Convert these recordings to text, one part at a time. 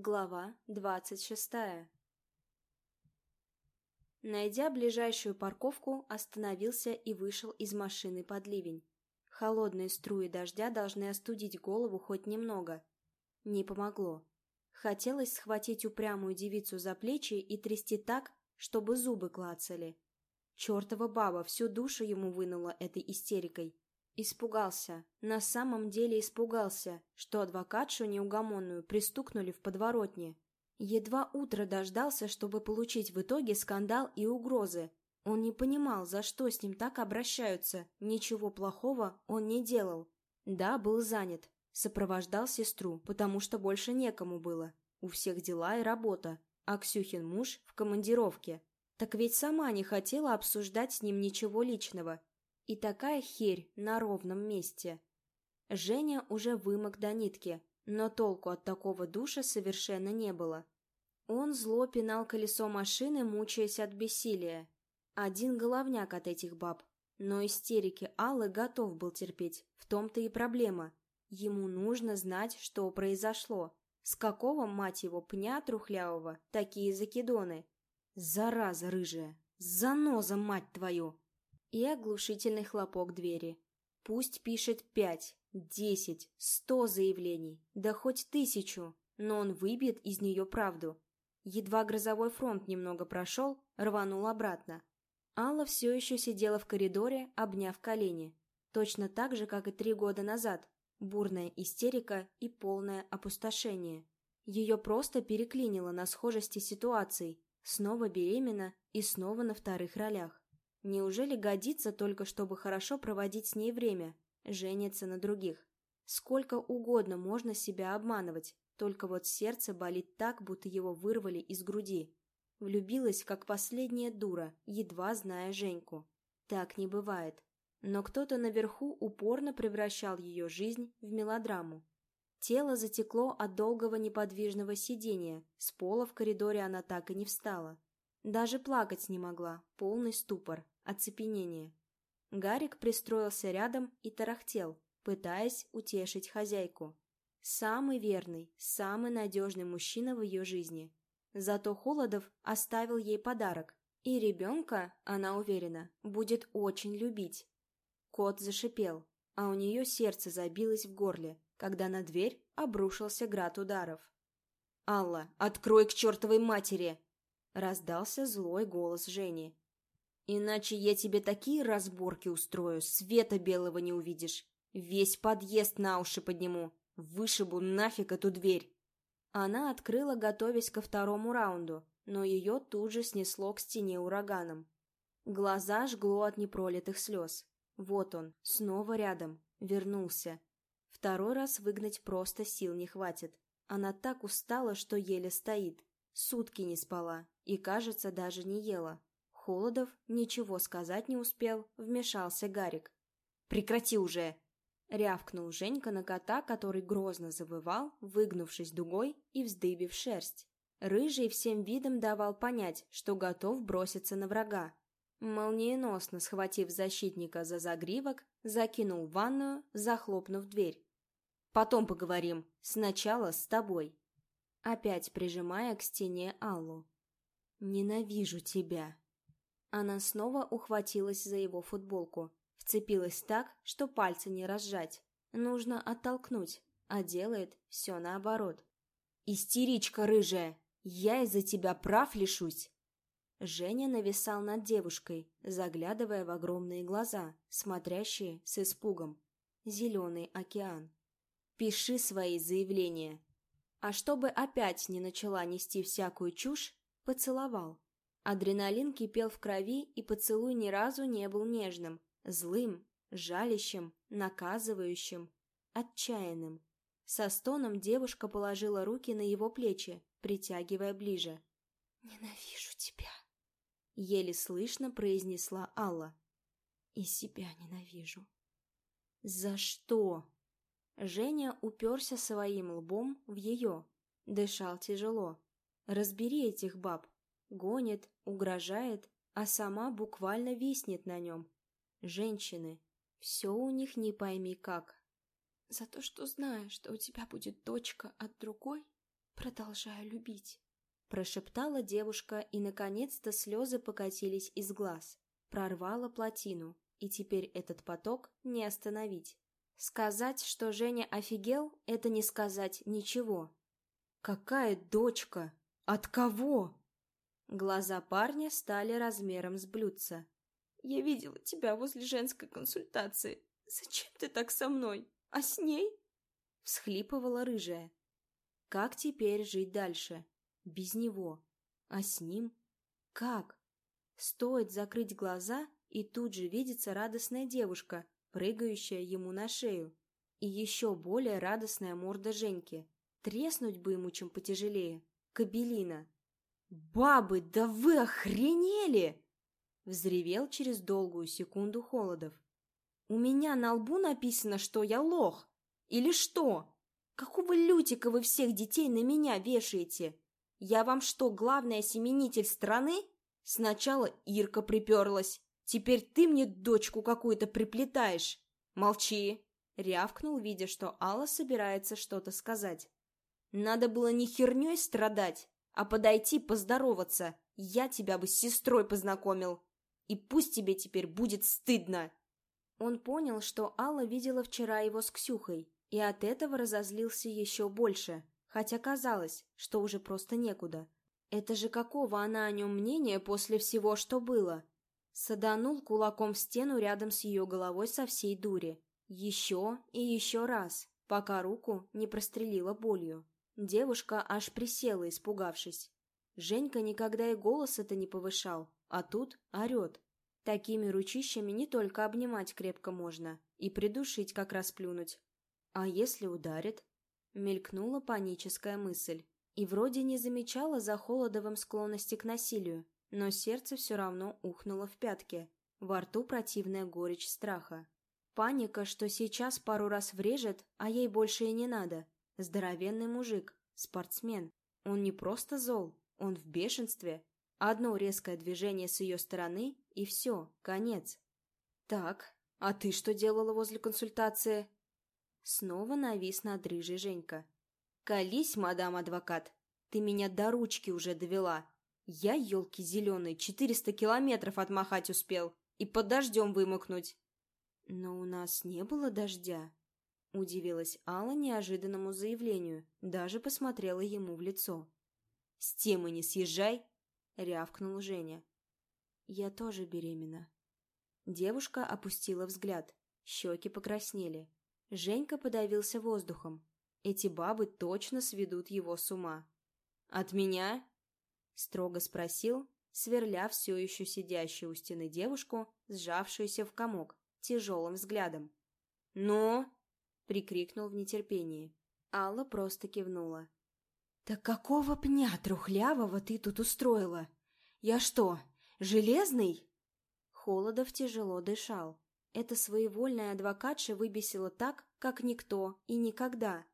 Глава двадцать шестая Найдя ближайшую парковку, остановился и вышел из машины под ливень. Холодные струи дождя должны остудить голову хоть немного. Не помогло. Хотелось схватить упрямую девицу за плечи и трясти так, чтобы зубы клацали. Чертова баба всю душу ему вынула этой истерикой. Испугался, на самом деле испугался, что адвокатшу неугомонную пристукнули в подворотне. Едва утро дождался, чтобы получить в итоге скандал и угрозы. Он не понимал, за что с ним так обращаются, ничего плохого он не делал. Да, был занят, сопровождал сестру, потому что больше некому было. У всех дела и работа, а Ксюхин муж в командировке. Так ведь сама не хотела обсуждать с ним ничего личного, и такая херь на ровном месте. Женя уже вымок до нитки, но толку от такого душа совершенно не было. Он зло пинал колесо машины, мучаясь от бессилия. Один головняк от этих баб. Но истерики Аллы готов был терпеть, в том-то и проблема. Ему нужно знать, что произошло. С какого, мать его, пня трухлявого, такие закидоны? Зараза рыжая! Заноза, мать твою! И оглушительный хлопок двери. Пусть пишет пять, десять, сто заявлений, да хоть тысячу, но он выбьет из нее правду. Едва грозовой фронт немного прошел, рванул обратно. Алла все еще сидела в коридоре, обняв колени. Точно так же, как и три года назад. Бурная истерика и полное опустошение. Ее просто переклинило на схожести ситуаций. Снова беременна и снова на вторых ролях. Неужели годится только, чтобы хорошо проводить с ней время, жениться на других? Сколько угодно можно себя обманывать, только вот сердце болит так, будто его вырвали из груди. Влюбилась, как последняя дура, едва зная Женьку. Так не бывает. Но кто-то наверху упорно превращал ее жизнь в мелодраму. Тело затекло от долгого неподвижного сидения, с пола в коридоре она так и не встала. Даже плакать не могла, полный ступор, оцепенение. Гарик пристроился рядом и тарахтел, пытаясь утешить хозяйку. Самый верный, самый надежный мужчина в ее жизни. Зато Холодов оставил ей подарок, и ребенка, она уверена, будет очень любить. Кот зашипел, а у нее сердце забилось в горле, когда на дверь обрушился град ударов. «Алла, открой к чертовой матери!» Раздался злой голос Жени. «Иначе я тебе такие разборки устрою, света белого не увидишь. Весь подъезд на уши подниму. Вышибу нафиг эту дверь». Она открыла, готовясь ко второму раунду, но ее тут же снесло к стене ураганом. Глаза жгло от непролитых слез. Вот он, снова рядом, вернулся. Второй раз выгнать просто сил не хватит. Она так устала, что еле стоит. Сутки не спала и, кажется, даже не ела. Холодов ничего сказать не успел, вмешался Гарик. «Прекрати уже!» Рявкнул Женька на кота, который грозно завывал, выгнувшись дугой и вздыбив шерсть. Рыжий всем видом давал понять, что готов броситься на врага. Молниеносно схватив защитника за загривок, закинул в ванную, захлопнув дверь. «Потом поговорим. Сначала с тобой». Опять прижимая к стене Аллу. «Ненавижу тебя!» Она снова ухватилась за его футболку, вцепилась так, что пальцы не разжать. Нужно оттолкнуть, а делает все наоборот. «Истеричка рыжая! Я из-за тебя прав лишусь!» Женя нависал над девушкой, заглядывая в огромные глаза, смотрящие с испугом. Зеленый океан. «Пиши свои заявления!» А чтобы опять не начала нести всякую чушь, Поцеловал. Адреналин кипел в крови, и поцелуй ни разу не был нежным, злым, жалящим, наказывающим, отчаянным. Со стоном девушка положила руки на его плечи, притягивая ближе. «Ненавижу тебя», — еле слышно произнесла Алла. «И себя ненавижу». «За что?» Женя уперся своим лбом в ее, дышал тяжело. Разбери этих баб. Гонит, угрожает, а сама буквально виснет на нем. Женщины. Все у них не пойми как. За то, что знаю, что у тебя будет дочка от другой, продолжаю любить. Прошептала девушка, и, наконец-то, слезы покатились из глаз. Прорвала плотину, и теперь этот поток не остановить. Сказать, что Женя офигел, это не сказать ничего. «Какая дочка? От кого?» Глаза парня стали размером с блюдца. «Я видела тебя возле женской консультации. Зачем ты так со мной? А с ней?» Всхлипывала рыжая. Как теперь жить дальше? Без него. А с ним? Как? Стоит закрыть глаза, и тут же видится радостная девушка, прыгающая ему на шею. И еще более радостная морда Женьки. Треснуть бы ему чем потяжелее. Кабелина. «Бабы, да вы охренели!» Взревел через долгую секунду Холодов. «У меня на лбу написано, что я лох. Или что? Какого лютика вы всех детей на меня вешаете? Я вам что, главный осеменитель страны? Сначала Ирка приперлась. Теперь ты мне дочку какую-то приплетаешь. Молчи!» Рявкнул, видя, что Алла собирается что-то сказать. «Надо было не херней страдать, а подойти поздороваться. Я тебя бы с сестрой познакомил. И пусть тебе теперь будет стыдно!» Он понял, что Алла видела вчера его с Ксюхой, и от этого разозлился еще больше, хотя казалось, что уже просто некуда. Это же какого она о нем мнения после всего, что было? Саданул кулаком в стену рядом с ее головой со всей дури. Еще и еще раз, пока руку не прострелила болью. Девушка аж присела, испугавшись. Женька никогда и голос это не повышал, а тут орет. Такими ручищами не только обнимать крепко можно, и придушить, как расплюнуть. А если ударит? Мелькнула паническая мысль. И вроде не замечала за Холодовым склонности к насилию, но сердце все равно ухнуло в пятки. Во рту противная горечь страха. Паника, что сейчас пару раз врежет, а ей больше и не надо. Здоровенный мужик, спортсмен. Он не просто зол, он в бешенстве. Одно резкое движение с ее стороны, и все, конец. «Так, а ты что делала возле консультации?» Снова навис над рыжей Женька. «Колись, мадам адвокат, ты меня до ручки уже довела. Я, елки зеленые, четыреста километров отмахать успел и под дождем вымокнуть». «Но у нас не было дождя», Удивилась Алла неожиданному заявлению, даже посмотрела ему в лицо. «С темы не съезжай!» — рявкнул Женя. «Я тоже беременна». Девушка опустила взгляд, щеки покраснели. Женька подавился воздухом. Эти бабы точно сведут его с ума. «От меня?» — строго спросил, сверля все еще сидящую у стены девушку, сжавшуюся в комок, тяжелым взглядом. «Ну?» прикрикнул в нетерпении. Алла просто кивнула. «Так какого пня трухлявого ты тут устроила? Я что, железный?» Холодов тяжело дышал. Эта своевольная адвокатша выбесила так, как никто и никогда.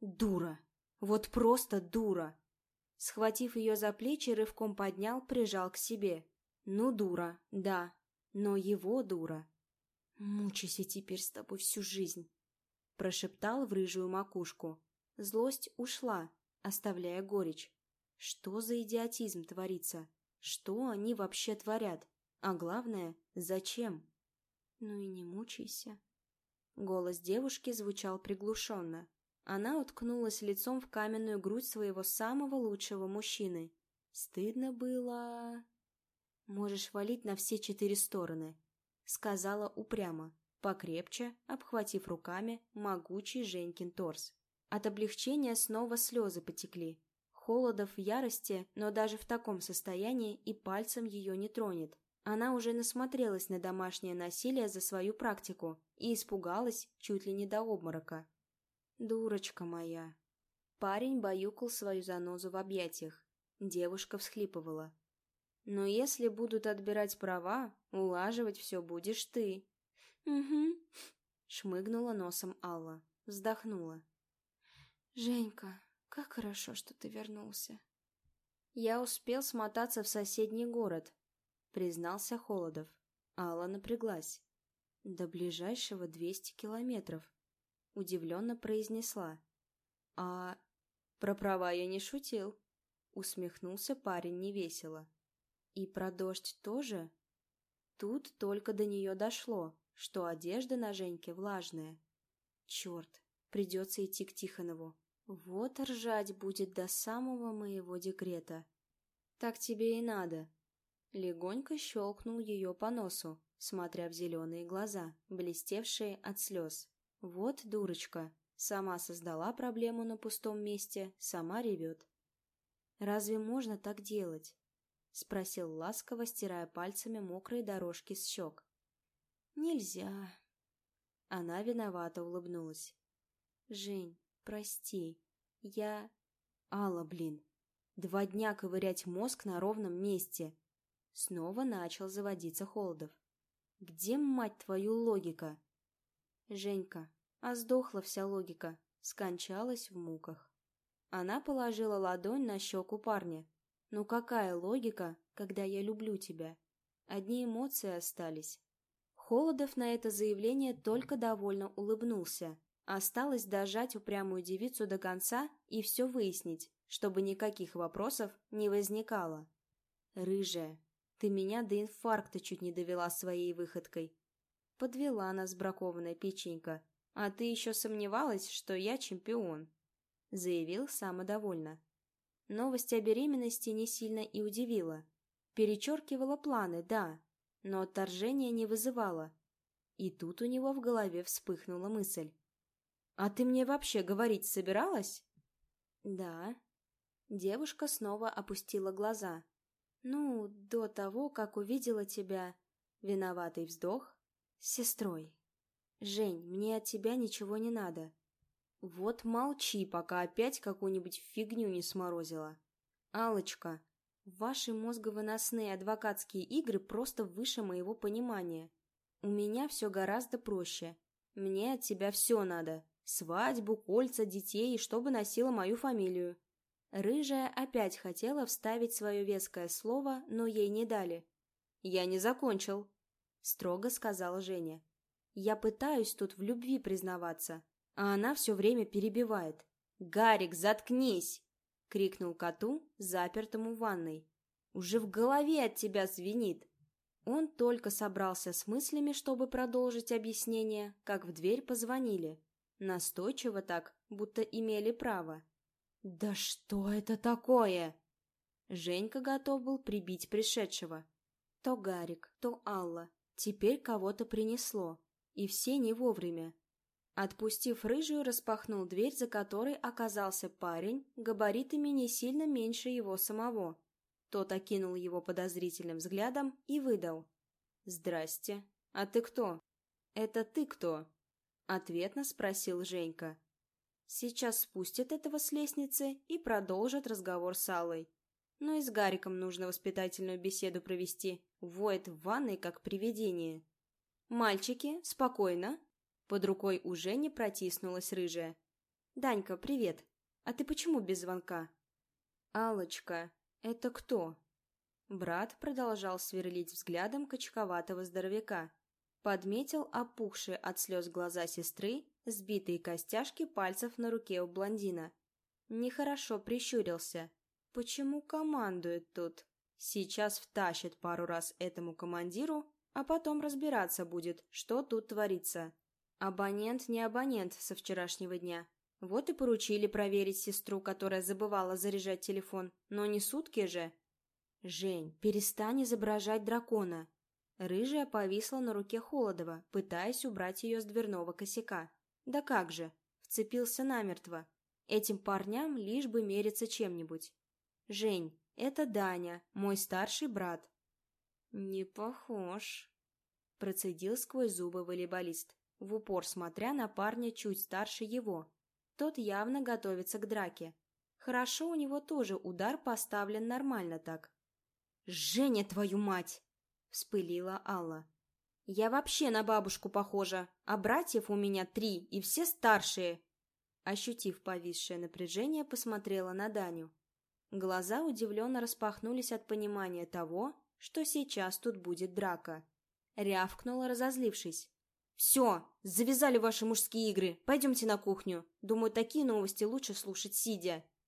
Дура! Вот просто дура! Схватив ее за плечи, рывком поднял, прижал к себе. Ну, дура, да, но его дура. Мучайся теперь с тобой всю жизнь прошептал в рыжую макушку. Злость ушла, оставляя горечь. Что за идиотизм творится? Что они вообще творят? А главное, зачем? Ну и не мучайся. Голос девушки звучал приглушенно. Она уткнулась лицом в каменную грудь своего самого лучшего мужчины. Стыдно было... «Можешь валить на все четыре стороны», — сказала упрямо покрепче обхватив руками могучий Женькин торс. От облегчения снова слезы потекли. Холодов в ярости, но даже в таком состоянии и пальцем ее не тронет. Она уже насмотрелась на домашнее насилие за свою практику и испугалась чуть ли не до обморока. «Дурочка моя!» Парень баюкал свою занозу в объятиях. Девушка всхлипывала. «Но если будут отбирать права, улаживать все будешь ты. «Угу», — шмыгнула носом Алла, вздохнула. «Женька, как хорошо, что ты вернулся». «Я успел смотаться в соседний город», — признался Холодов. Алла напряглась. «До ближайшего двести километров», — удивленно произнесла. «А Про права я не шутил. Усмехнулся парень невесело. И про дождь тоже? Тут только до нее дошло, что одежда на Женьке влажная. Черт, придется идти к Тихонову. Вот ржать будет до самого моего декрета. Так тебе и надо. Легонько щелкнул ее по носу, смотря в зеленые глаза, блестевшие от слез. Вот дурочка, сама создала проблему на пустом месте, сама ревет. «Разве можно так делать?» — спросил ласково, стирая пальцами мокрые дорожки с щек. «Нельзя». Она виновато улыбнулась. «Жень, прости, я...» «Алла, блин, два дня ковырять мозг на ровном месте!» Снова начал заводиться Холодов. «Где, мать твою, логика?» «Женька, а сдохла вся логика, скончалась в муках». Она положила ладонь на щеку парня. «Ну какая логика, когда я люблю тебя? Одни эмоции остались». Холодов на это заявление только довольно улыбнулся. Осталось дожать упрямую девицу до конца и все выяснить, чтобы никаких вопросов не возникало. «Рыжая, ты меня до инфаркта чуть не довела своей выходкой. Подвела нас бракованная печенька. А ты еще сомневалась, что я чемпион?» Заявил самодовольно. Новость о беременности не сильно и удивила. Перечеркивала планы, да, но отторжения не вызывала. И тут у него в голове вспыхнула мысль. «А ты мне вообще говорить собиралась?» «Да». Девушка снова опустила глаза, ну, до того, как увидела тебя, виноватый вздох, сестрой. Жень, мне от тебя ничего не надо. Вот молчи, пока опять какую-нибудь фигню не сморозила. алочка ваши мозговыносные адвокатские игры просто выше моего понимания. У меня все гораздо проще. Мне от тебя все надо. Свадьбу, кольца, детей, чтобы носила мою фамилию. Рыжая опять хотела вставить свое веское слово, но ей не дали. «Я не закончил», — строго сказала Женя. «Я пытаюсь тут в любви признаваться, а она все время перебивает. «Гарик, заткнись!» — крикнул коту, запертому в ванной. «Уже в голове от тебя звенит!» Он только собрался с мыслями, чтобы продолжить объяснение, как в дверь позвонили. Настойчиво так, будто имели право. «Да что это такое?» Женька готов был прибить пришедшего. То Гарик, то Алла. Теперь кого-то принесло. И все не вовремя. Отпустив рыжую, распахнул дверь, за которой оказался парень, габаритами не сильно меньше его самого. Тот окинул его подозрительным взглядом и выдал. «Здрасте. А ты кто?» «Это ты кто?» Ответно спросил Женька. Сейчас спустят этого с лестницы и продолжат разговор с Аллой. Но и с Гариком нужно воспитательную беседу провести. Воет в ванной, как привидение. «Мальчики, спокойно!» Под рукой уже не протиснулась рыжая. «Данька, привет! А ты почему без звонка?» алочка это кто?» Брат продолжал сверлить взглядом качковатого здоровяка. Подметил опухшие от слез глаза сестры сбитые костяшки пальцев на руке у блондина. Нехорошо прищурился. Почему командует тут? Сейчас втащит пару раз этому командиру, а потом разбираться будет, что тут творится. Абонент не абонент со вчерашнего дня. Вот и поручили проверить сестру, которая забывала заряжать телефон. Но не сутки же. «Жень, перестань изображать дракона!» Рыжая повисла на руке Холодова, пытаясь убрать ее с дверного косяка. Да как же, вцепился намертво. Этим парням лишь бы мериться чем-нибудь. Жень, это Даня, мой старший брат. Не похож, процедил сквозь зубы волейболист, в упор смотря на парня чуть старше его. Тот явно готовится к драке. Хорошо у него тоже удар поставлен нормально так. «Женя, твою мать!» — вспылила Алла. Я вообще на бабушку похожа, а братьев у меня три, и все старшие. Ощутив повисшее напряжение, посмотрела на Даню. Глаза удивленно распахнулись от понимания того, что сейчас тут будет драка. Рявкнула, разозлившись. «Все, завязали ваши мужские игры, пойдемте на кухню. Думаю, такие новости лучше слушать сидя».